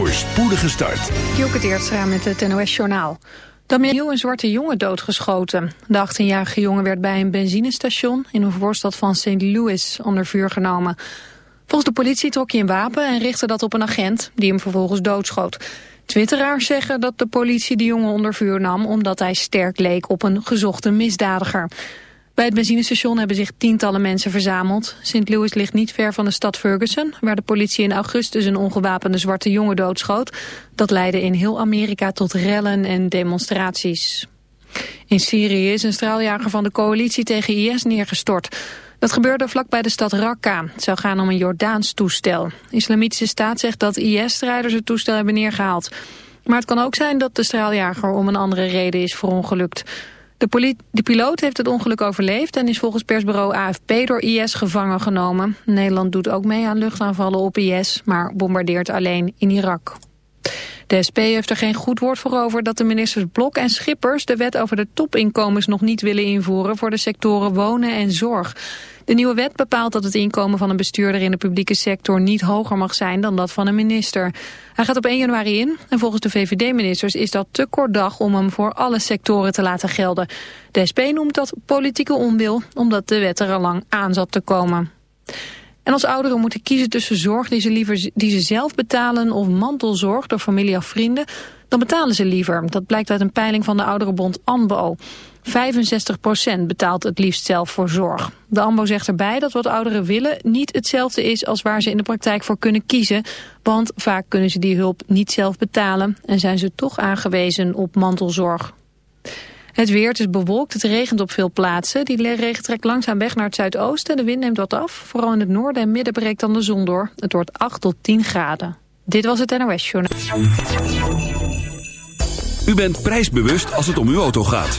voor spoedige start. Joke Teertstra met het NOS-journaal. Dan een zwarte jongen doodgeschoten. De 18-jarige jongen werd bij een benzinestation in een voorstad van St. Louis onder vuur genomen. Volgens de politie trok hij een wapen en richtte dat op een agent die hem vervolgens doodschoot. Twitteraars zeggen dat de politie de jongen onder vuur nam omdat hij sterk leek op een gezochte misdadiger. Bij het benzinestation hebben zich tientallen mensen verzameld. St. Louis ligt niet ver van de stad Ferguson... waar de politie in augustus een ongewapende zwarte jongen doodschoot. Dat leidde in heel Amerika tot rellen en demonstraties. In Syrië is een straaljager van de coalitie tegen IS neergestort. Dat gebeurde vlakbij de stad Raqqa. Het zou gaan om een Jordaans toestel. Islamitische staat zegt dat IS-strijders het toestel hebben neergehaald. Maar het kan ook zijn dat de straaljager om een andere reden is verongelukt. De, de, piloot heeft het ongeluk overleefd en is volgens persbureau AFP door IS gevangen genomen. Nederland doet ook mee aan luchtaanvallen op IS, maar bombardeert alleen in Irak. De SP heeft er geen goed woord voor over dat de ministers Blok en Schippers de wet over de topinkomens nog niet willen invoeren voor de sectoren wonen en zorg. De nieuwe wet bepaalt dat het inkomen van een bestuurder in de publieke sector niet hoger mag zijn dan dat van een minister. Hij gaat op 1 januari in en volgens de VVD-ministers is dat te kort dag om hem voor alle sectoren te laten gelden. De SP noemt dat politieke onwil omdat de wet er al lang aan zat te komen. En als ouderen moeten kiezen tussen zorg die ze, liever, die ze zelf betalen of mantelzorg door familie of vrienden, dan betalen ze liever. Dat blijkt uit een peiling van de ouderenbond ANBO. 65% betaalt het liefst zelf voor zorg. De AMBO zegt erbij dat wat ouderen willen niet hetzelfde is als waar ze in de praktijk voor kunnen kiezen. Want vaak kunnen ze die hulp niet zelf betalen en zijn ze toch aangewezen op mantelzorg. Het weer, is bewolkt, het regent op veel plaatsen. Die regen trekt langzaam weg naar het zuidoosten. De wind neemt wat af. Vooral in het noorden en midden breekt dan de zon door. Het wordt 8 tot 10 graden. Dit was het NOS Journal. U bent prijsbewust als het om uw auto gaat.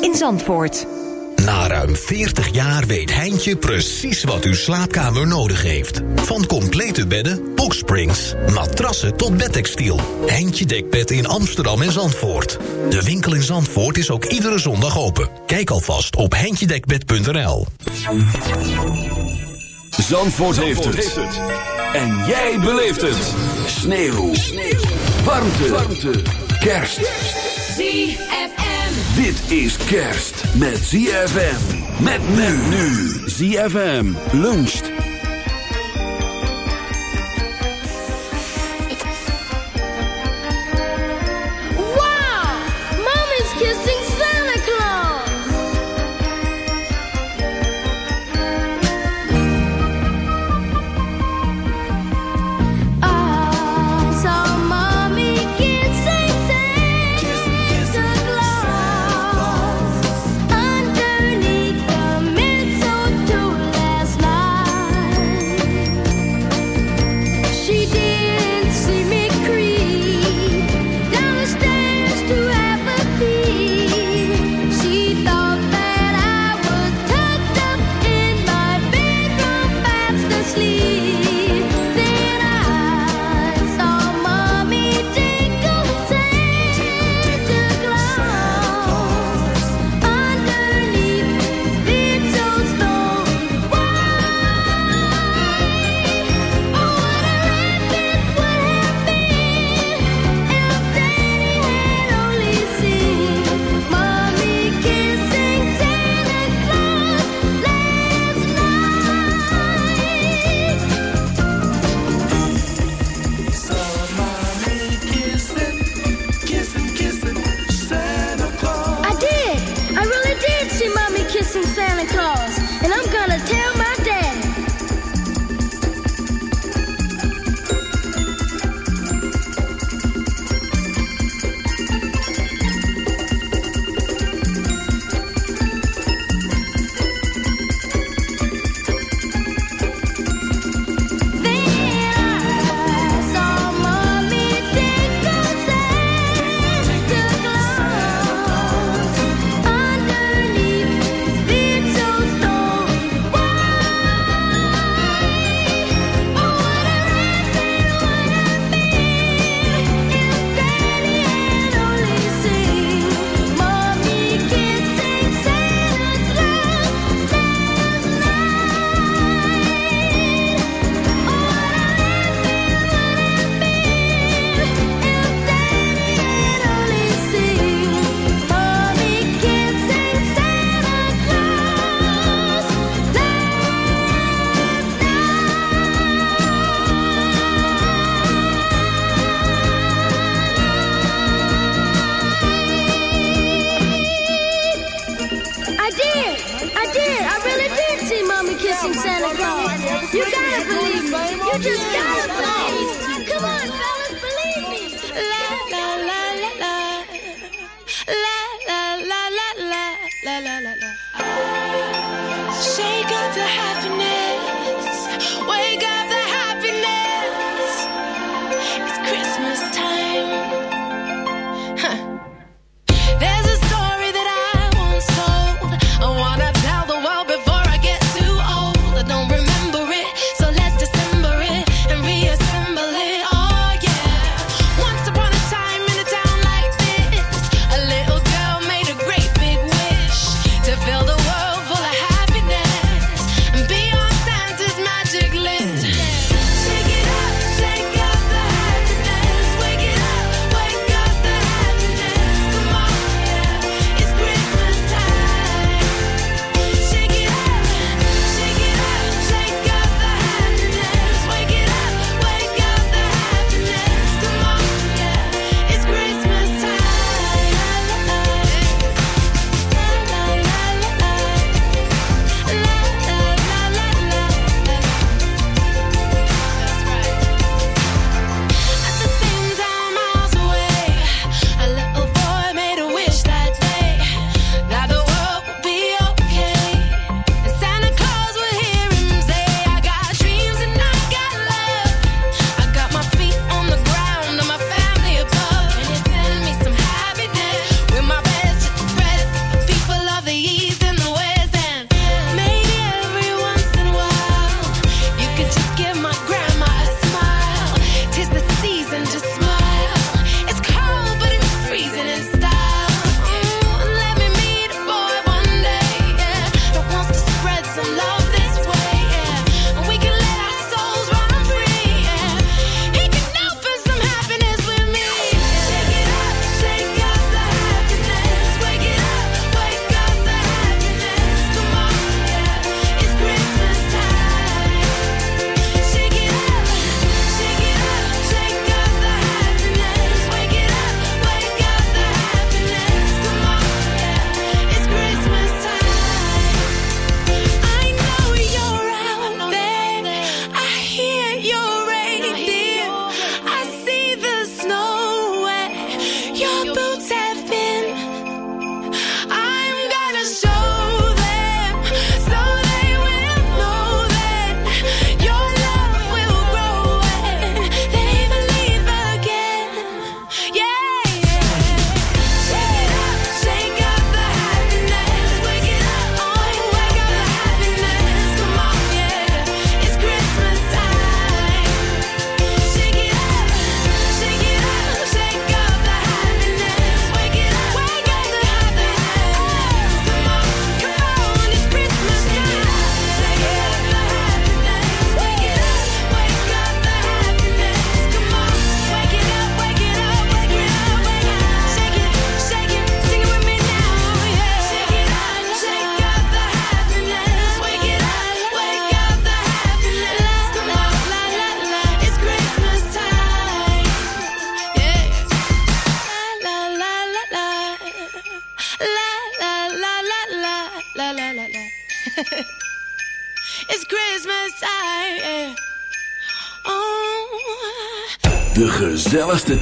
in Zandvoort. Na ruim 40 jaar weet Heintje precies wat uw slaapkamer nodig heeft. Van complete bedden, boxsprings, matrassen tot bedtextiel. Heintje Dekbed in Amsterdam en Zandvoort. De winkel in Zandvoort is ook iedere zondag open. Kijk alvast op heintjedekbed.nl Zandvoort, heeft, het. En jij beleeft het. Sneeuw. Sneeuw. Warmte. Warmte. Kerst. ZFM. Dit is kerst met ZFM. Met men nu. ZFM luncht.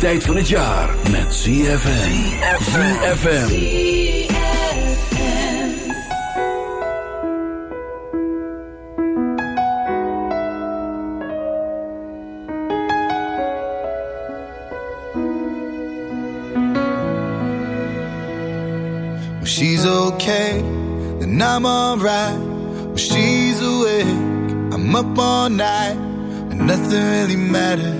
tijd van het jaar met ZFM. ZFM. She's okay, then I'm alright. When she's awake, I'm up all night, and nothing really matters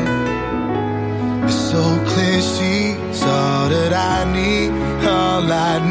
All I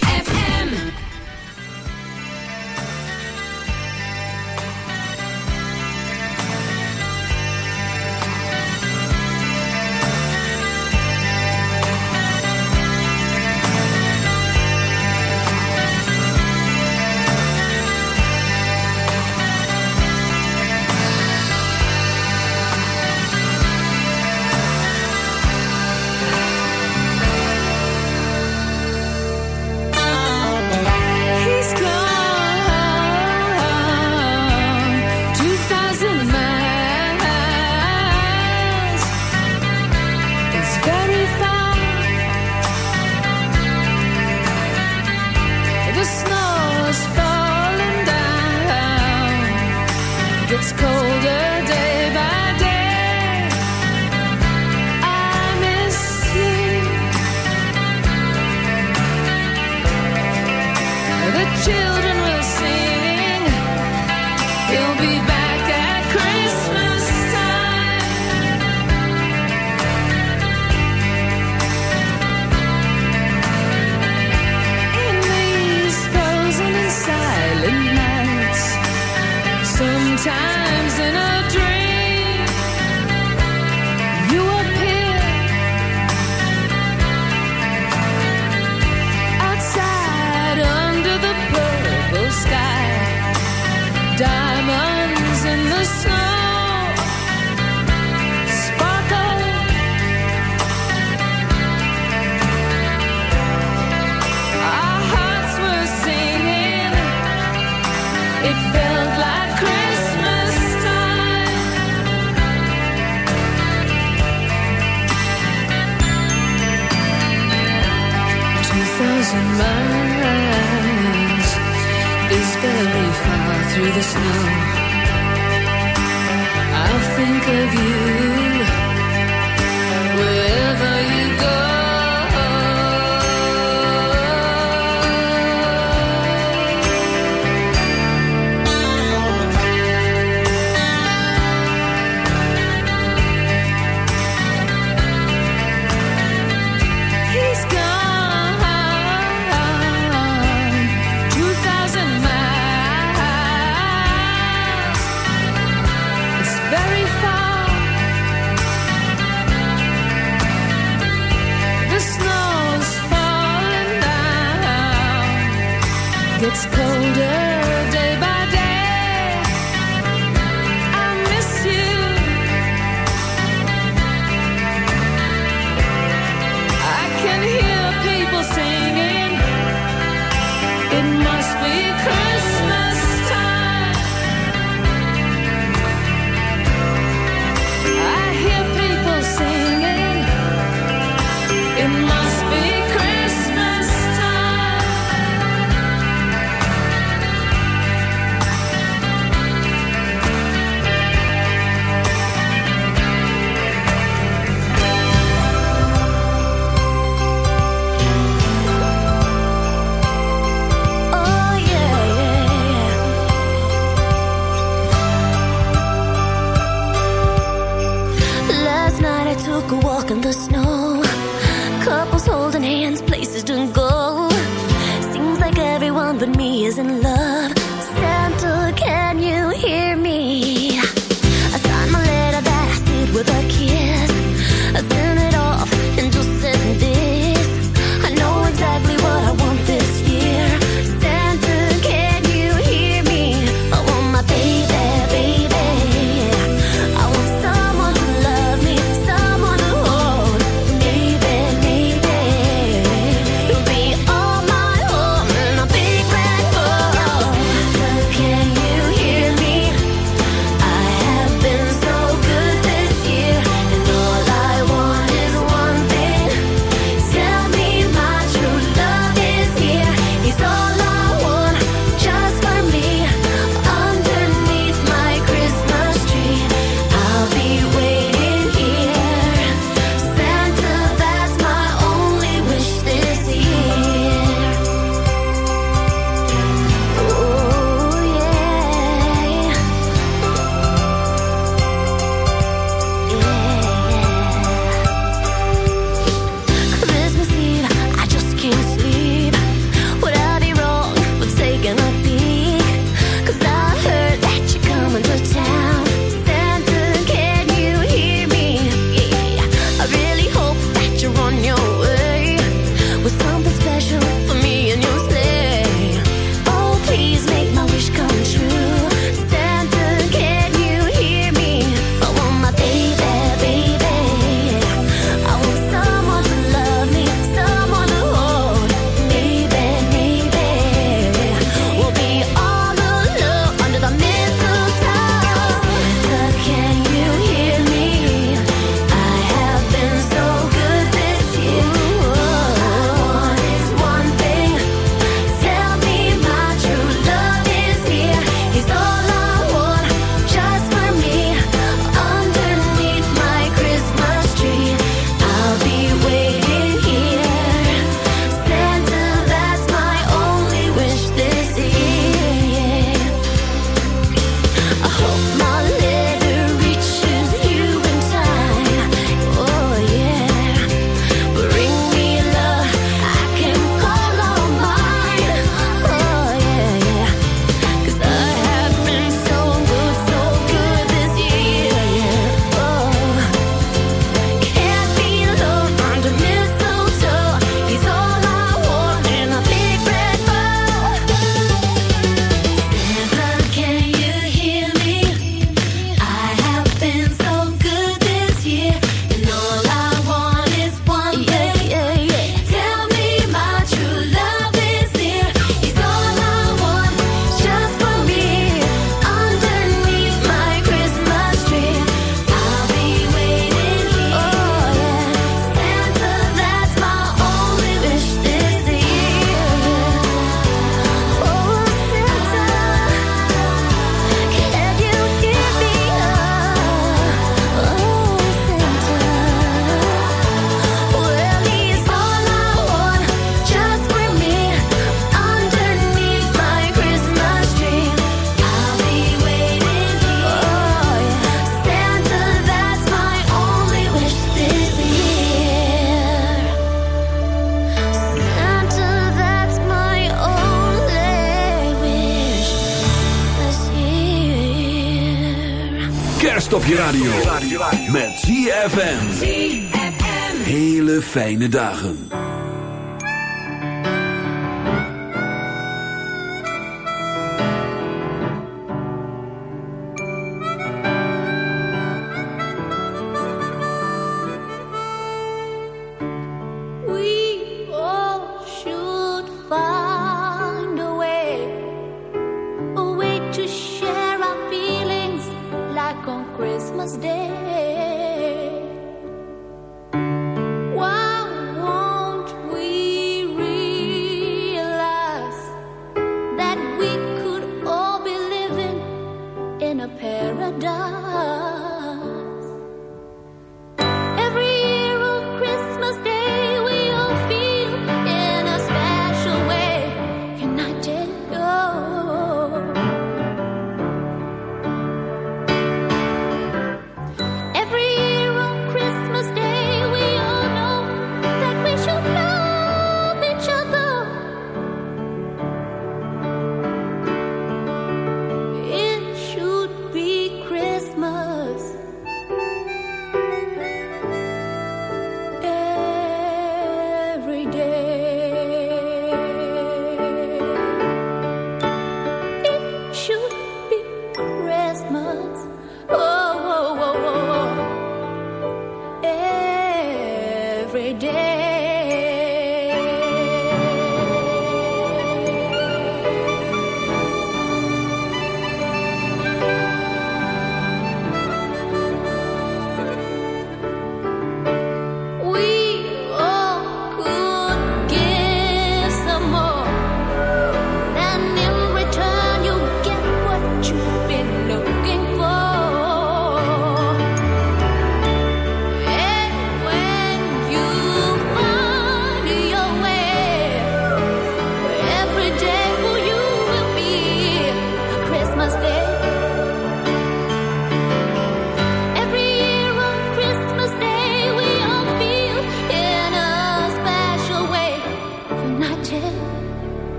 fijne dagen.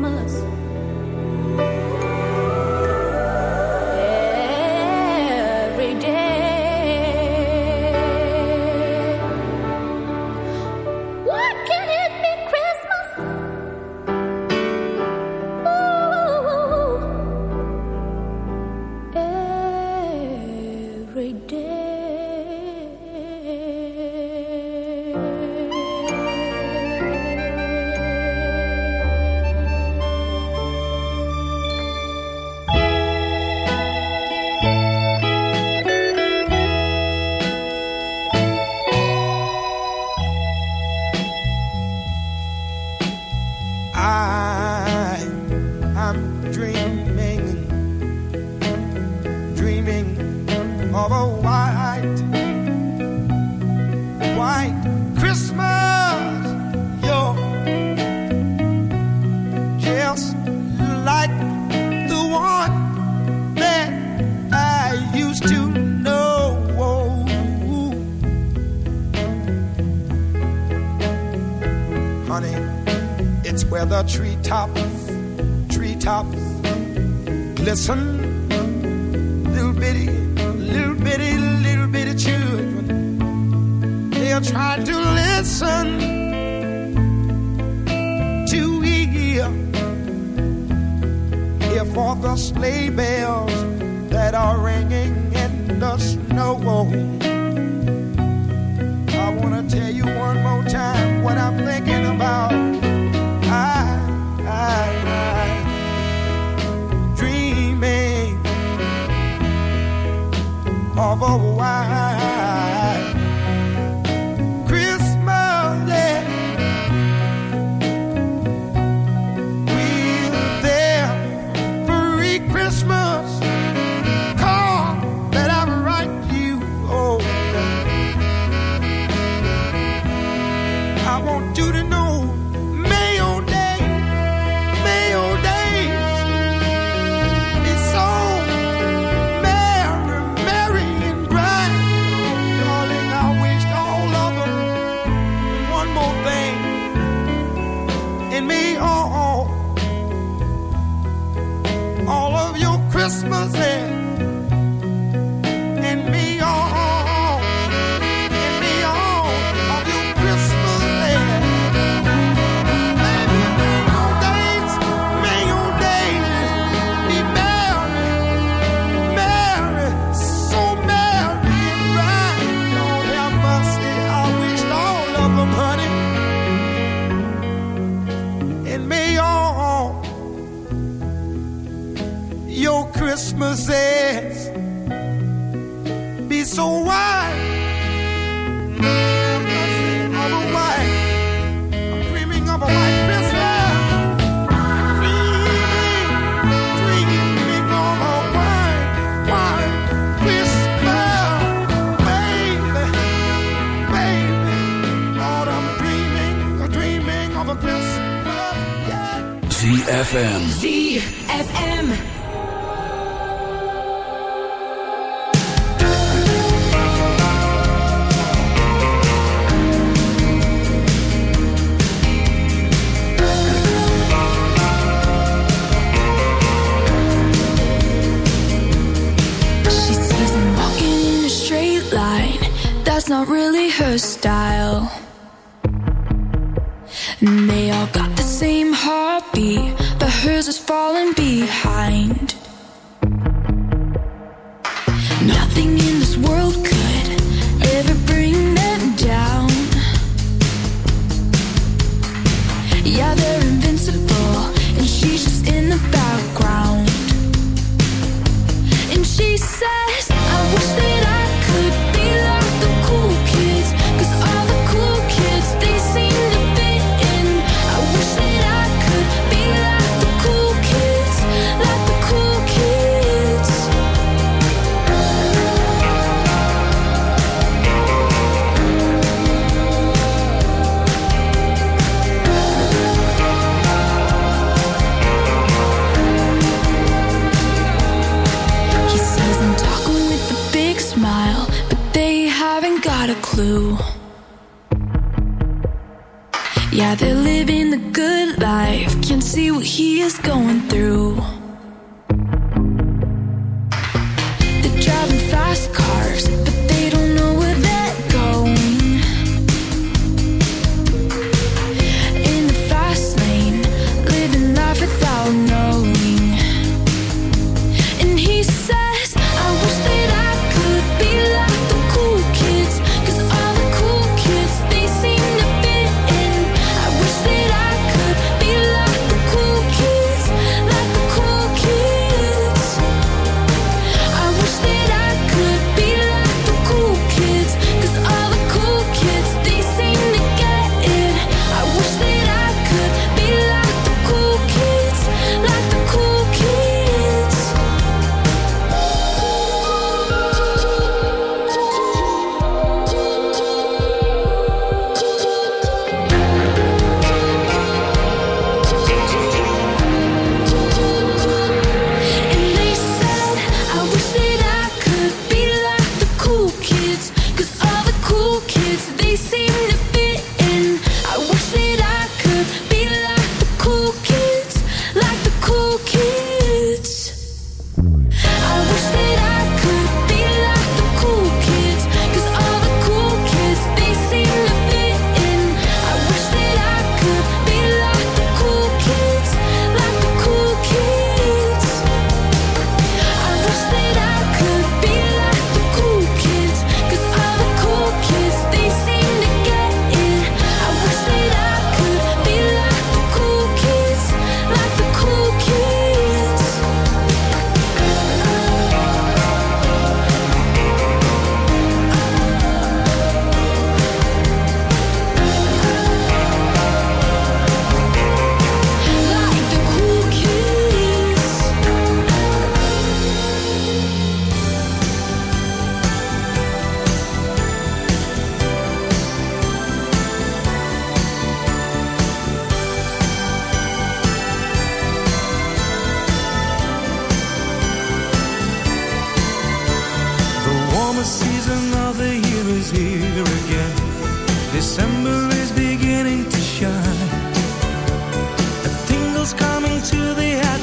mesmas. Of a white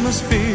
atmosphere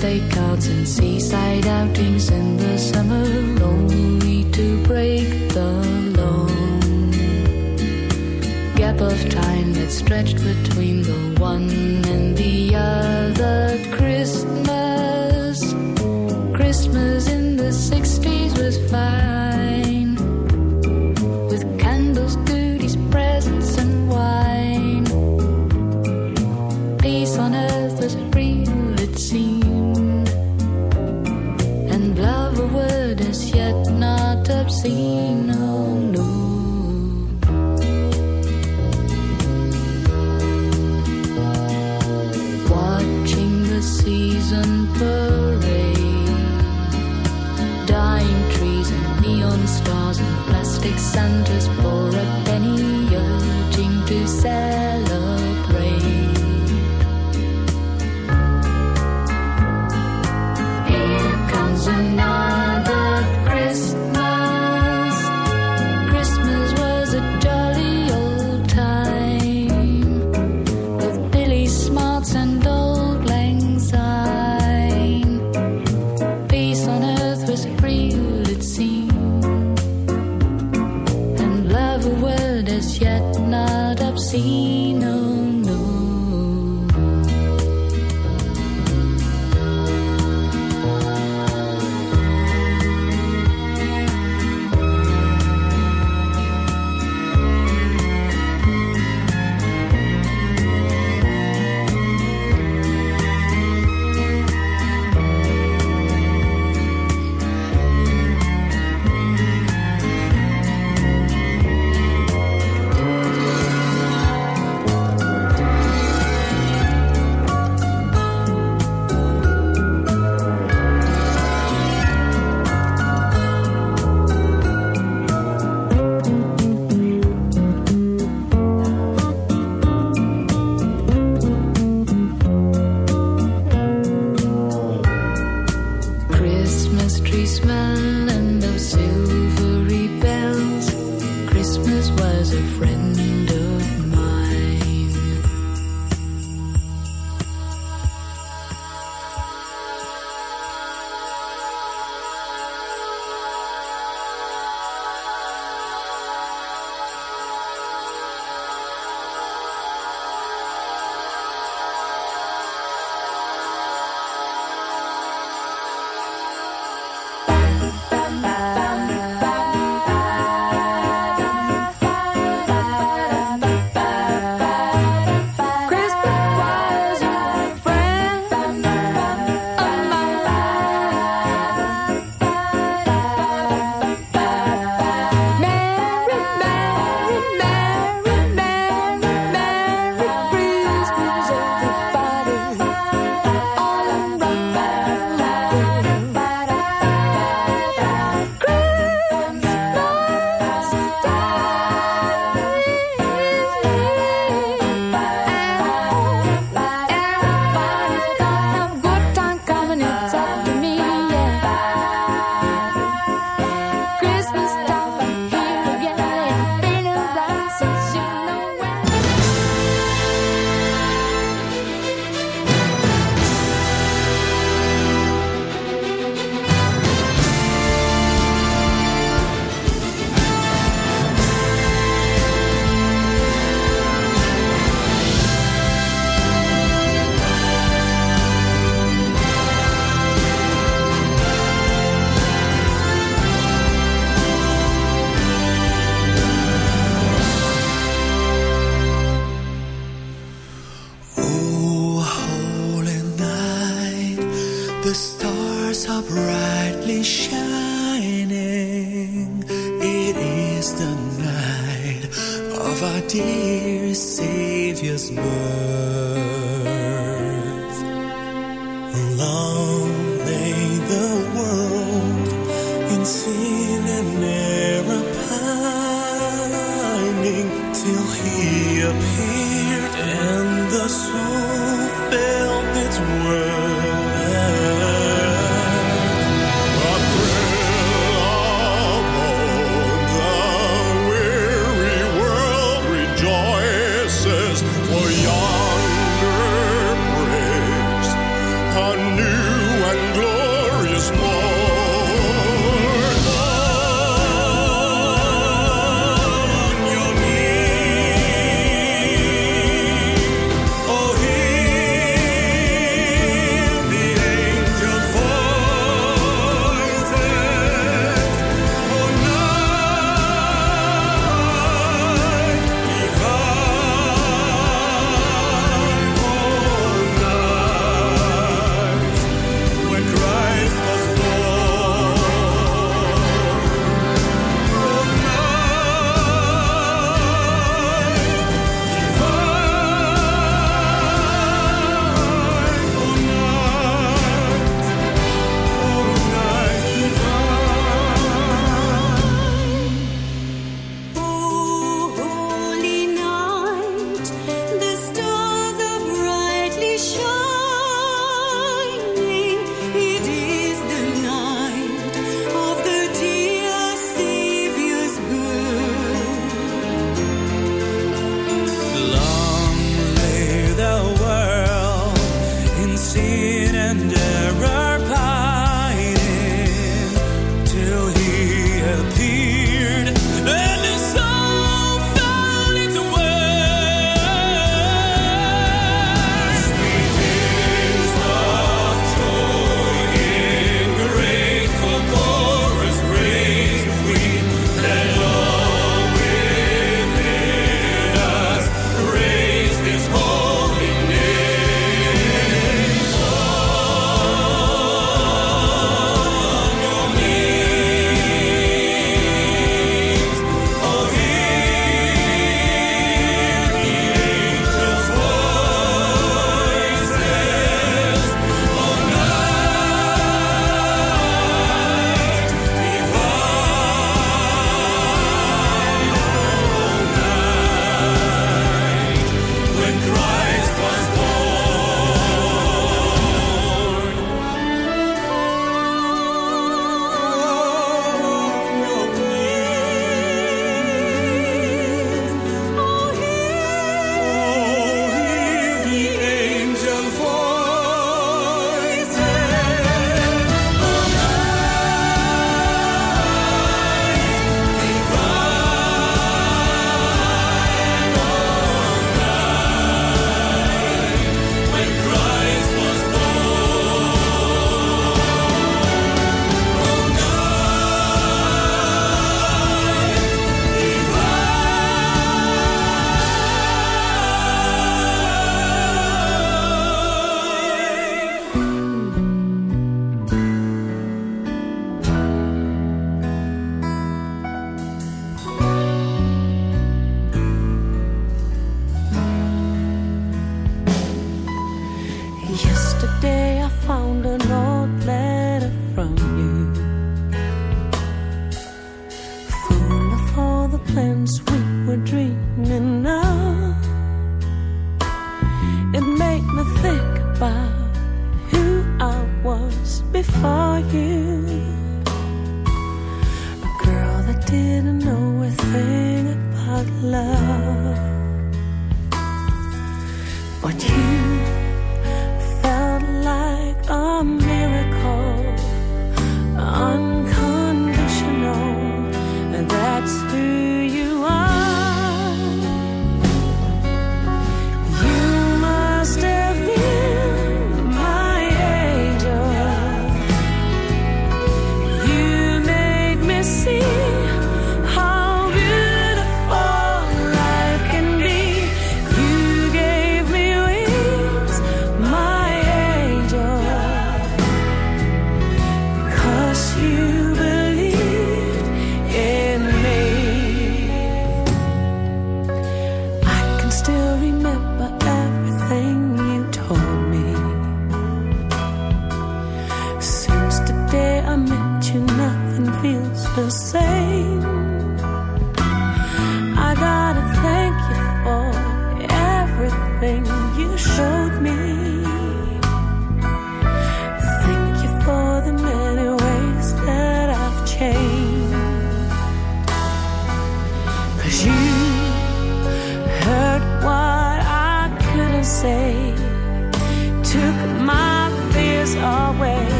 birthday and seaside outings in the summer, only to break the long gap of time that stretched between